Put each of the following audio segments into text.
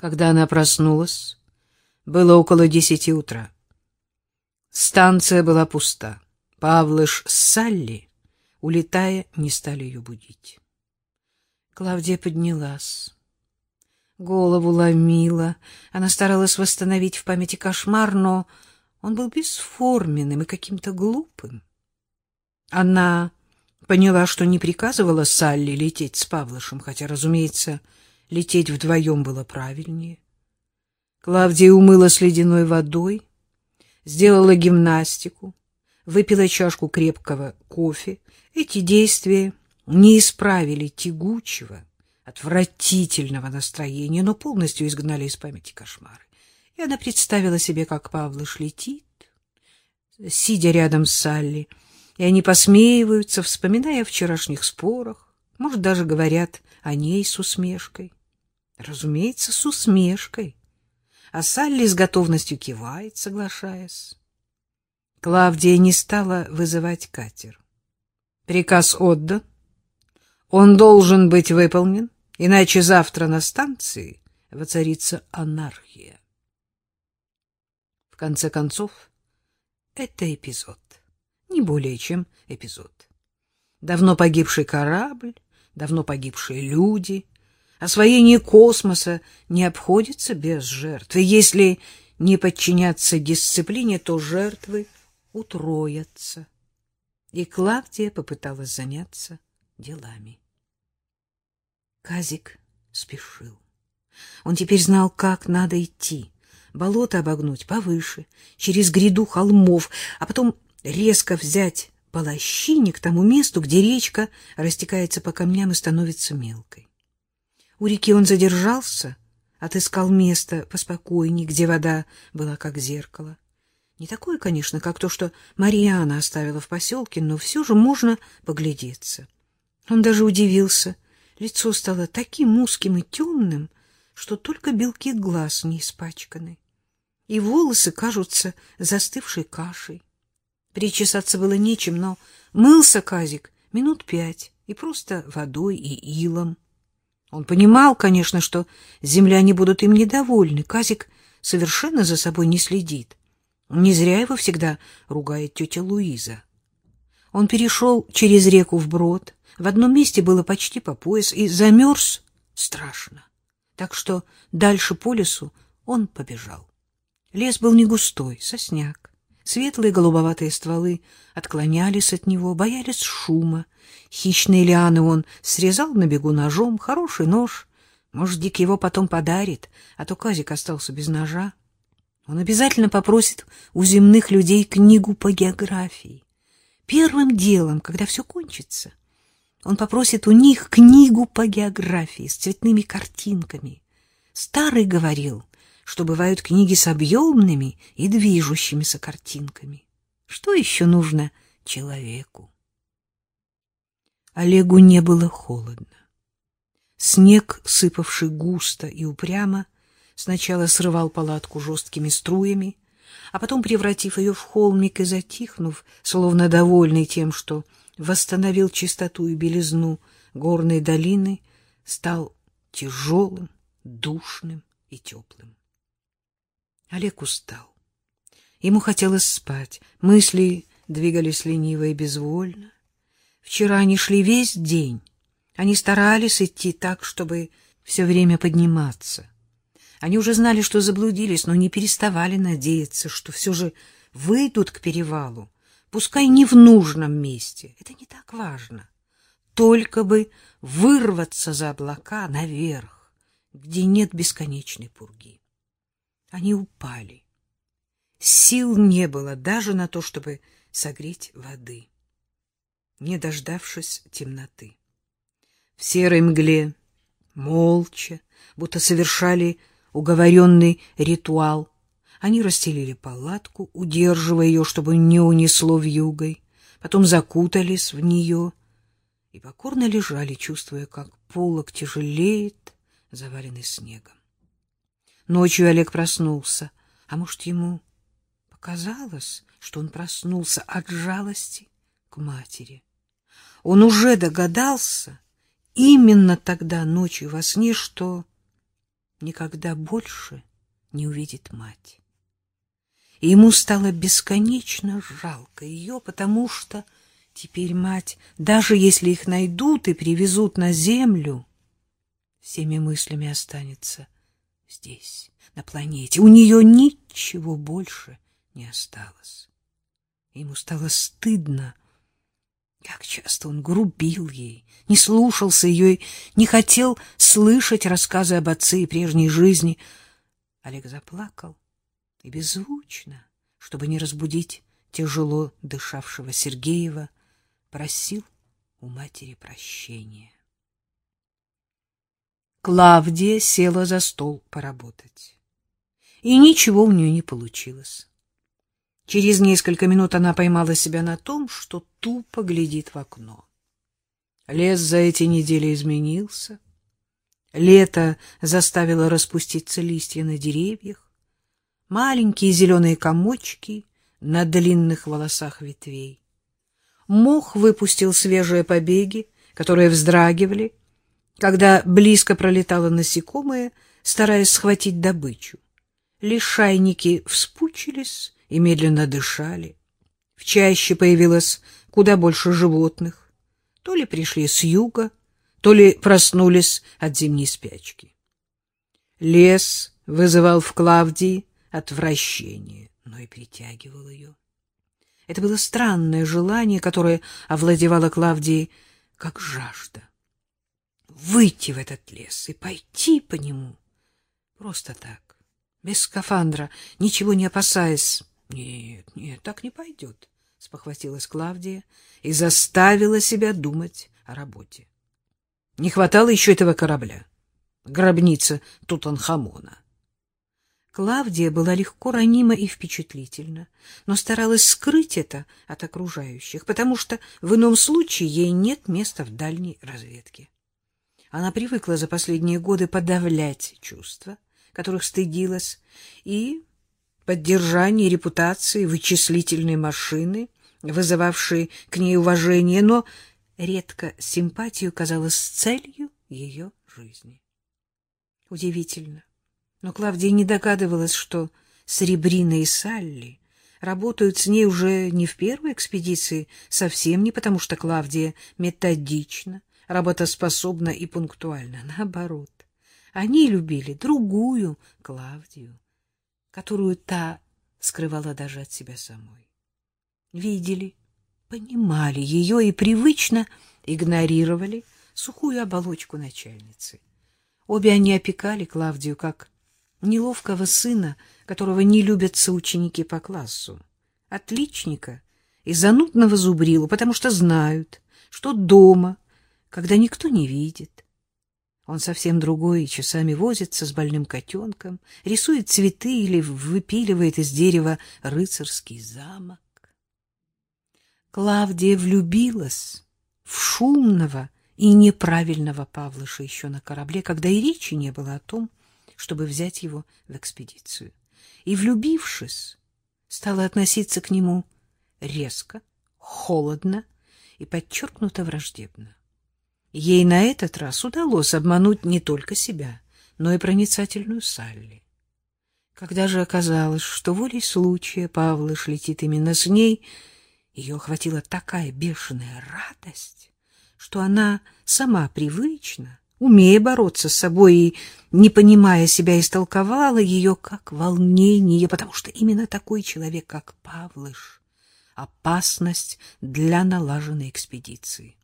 Когда она проснулась, было около десяти утра. Станция была пуста. Павлыш с Салли, улетая, не стали ее будить. Клавдия поднялась. Голову ломила. Она старалась восстановить в памяти кошмар, но он был бесформенным и каким-то глупым. Она поняла, что не приказывала Салли лететь с Павлышем, хотя, разумеется, лететь вдвоем было правильнее. Клавдия умылась ледяной водой, сделала гимнастику, выпила чашку крепкого кофе. Эти действия не исправили тягучего, отвратительного настроения, но полностью изгнали из памяти кошмары. И она представила себе, как Павлыш летит, сидя рядом с Салли, и они посмеиваются, вспоминая о вчерашних спорах, может, даже говорят о ней с усмешкой. Разумеется, с усмешкой. А Салли с готовностью кивает, соглашаясь. Клавдия не стала вызывать катер. Приказ отдан. Он должен быть выполнен, иначе завтра на станции воцарится анархия. В конце концов, это эпизод, не более чем эпизод. Давно погибший корабль, давно погибшие люди — Освоение космоса не обходится без жертв. И если не подчиняться дисциплине, то жертвы утроятся. И Клавдия попыталась заняться делами. Казик спешил. Он теперь знал, как надо идти. Болото обогнуть повыше, через гряду холмов, а потом резко взять по лощине к тому месту, где речка растекается по камням и становится мелкой. У реки он задержался, отыскал место поспокойней, где вода была как зеркало. Не такое, конечно, как то, что Мариана оставила в поселке, но все же можно поглядеться. Он даже удивился. Лицо стало таким узким и темным, что только белки глаз не испачканы. И волосы кажутся застывшей кашей. Причесаться было нечем, но мылся Казик минут пять и просто водой и илом. Он понимал, конечно, что земляне будут им недовольны. Казик совершенно за собой не следит. Не зря его всегда ругает тетя Луиза. Он перешел через реку вброд. В одном месте было почти по пояс и замерз страшно. Так что дальше по лесу он побежал. Лес был не густой, сосняк. Светлые голубоватые стволы отклонялись от него, боялись шума. Хищные лианы он срезал на бегу ножом, хороший нож. Может, Дик его потом подарит, а то Казик остался без ножа. Он обязательно попросит у земных людей книгу по географии. Первым делом, когда все кончится, он попросит у них книгу по географии с цветными картинками. Старый говорил, что бывают книги с объемными и движущимися картинками. Что еще нужно человеку? Олегу не было холодно. Снег, сыпавший густо и упрямо, сначала срывал палатку жесткими струями, а потом, превратив ее в холмик и затихнув, словно довольный тем, что восстановил чистоту и белизну горной долины, стал тяжелым, душным и теплым. Олег устал. Ему хотелось спать, мысли двигались лениво и безвольно. Вчера они шли весь день. Они старались идти так, чтобы все время подниматься. Они уже знали, что заблудились, но не переставали надеяться, что все же выйдут к перевалу, пускай не в нужном месте. Это не так важно. Только бы вырваться за облака наверх, где нет бесконечной пурги. Они упали. Сил не было даже на то, чтобы согреть воды, не дождавшись темноты. В серой мгле, молча, будто совершали уговоренный ритуал, они расстелили палатку, удерживая ее, чтобы не унесло вьюгой, потом закутались в нее и покорно лежали, чувствуя, как полог тяжелеет, заваленный снегом. Ночью Олег проснулся, а может, ему показалось, что он проснулся от жалости к матери. Он уже догадался именно тогда ночью во сне, что никогда больше не увидит мать. И ему стало бесконечно жалко ее, потому что теперь мать, даже если их найдут и привезут на землю, всеми мыслями останется здесь, на планете. У нее ничего больше не осталось. Ему стало стыдно. Как часто он грубил ей, не слушался ее и не хотел слышать рассказы об отце и прежней жизни. Олег заплакал и беззвучно, чтобы не разбудить тяжело дышавшего Сергеева, просил у матери прощения. Клавдия села за стол поработать. И ничего у нее не получилось. Через несколько минут она поймала себя на том, что тупо глядит в окно. Лес за эти недели изменился. Лето заставило распуститься листья на деревьях, маленькие зеленые комочки на длинных волосах ветвей. Мох выпустил свежие побеги, которые вздрагивали, когда близко пролетало насекомое, стараясь схватить добычу. Лишайники вспучились и медленно дышали. В чаще появилось куда больше животных. То ли пришли с юга, то ли проснулись от зимней спячки. Лес вызывал в Клавдии отвращение, но и притягивал ее. Это было странное желание, которое овладевало Клавдией, как жажда. Выйти в этот лес и пойти по нему просто так, без скафандра, ничего не опасаясь, нет, нет, так не пойдет, — спохватилась Клавдия и заставила себя думать о работе. Не хватало еще этого корабля, гробница Тутанхамона. Клавдия была легко ранима и впечатлительна, но старалась скрыть это от окружающих, потому что в ином случае ей нет места в дальней разведке. Она привыкла за последние годы подавлять чувства, которых стыдилась, и поддержание репутации вычислительной машины, вызывавшей к ней уважение, но редко симпатию казалось целью ее жизни. Удивительно, но Клавдия не догадывалась, что Серебрина и Салли работают с ней уже не в первой экспедиции, совсем не потому, что Клавдия методична, работоспособна и пунктуальна. Наоборот, они любили другую Клавдию, которую та скрывала даже от себя самой. Видели, понимали ее и привычно игнорировали сухую оболочку начальницы. Обе они опекали Клавдию как неловкого сына, которого не любят соученики по классу, отличника и занудного зубрилу, потому что знают, что дома, когда никто не видит, он совсем другой часами возится с больным котенком, рисует цветы или выпиливает из дерева рыцарский замок. Клавдия влюбилась в шумного и неправильного Павлыша еще на корабле, когда и речи не было о том, чтобы взять его в экспедицию. И, влюбившись, стала относиться к нему резко, холодно и подчеркнуто враждебно. Ей на этот раз удалось обмануть не только себя, но и проницательную Салли. Когда же оказалось, что волей случая Павлыш летит именно с ней, ее охватила такая бешеная радость, что она сама привычно, умея бороться с собой и не понимая себя, истолковала ее как волнение, потому что именно такой человек, как Павлыш, опасность для налаженной экспедиции.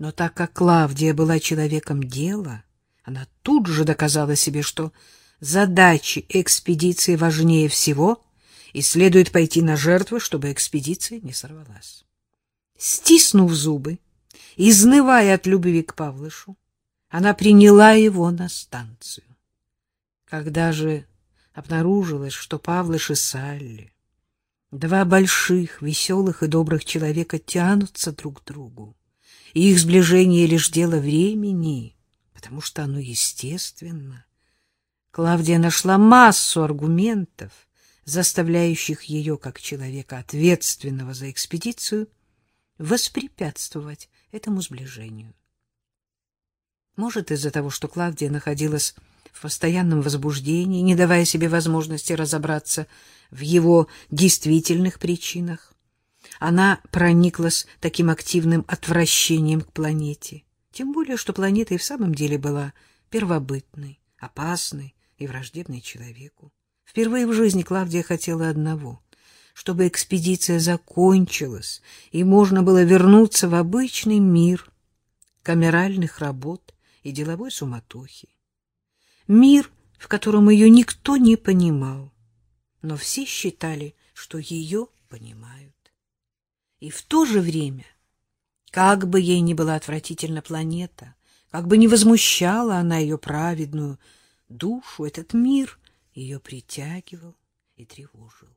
Но так как Клавдия была человеком дела, она тут же доказала себе, что задачи экспедиции важнее всего, и следует пойти на жертвы, чтобы экспедиция не сорвалась. Стиснув зубы, изнывая от любви к Павлышу, она приняла его на станцию. Когда же обнаружилось, что Павлыш и Салли, два больших, веселых и добрых человека, тянутся друг к другу, и их сближение лишь дело времени, потому что оно естественно. Клавдия нашла массу аргументов, заставляющих ее, как человека, ответственного за экспедицию, воспрепятствовать этому сближению. Может, из-за того, что Клавдия находилась в постоянном возбуждении, не давая себе возможности разобраться в его действительных причинах. Она прониклась таким активным отвращением к планете. Тем более, что планета и в самом деле была первобытной, опасной и враждебной человеку. Впервые в жизни Клавдия хотела одного — чтобы экспедиция закончилась, и можно было вернуться в обычный мир камеральных работ и деловой суматохи. Мир, в котором ее никто не понимал, но все считали, что ее понимают. И в то же время, как бы ей ни была отвратительна планета, как бы ни возмущала она ее праведную душу, этот мир ее притягивал и тревожил.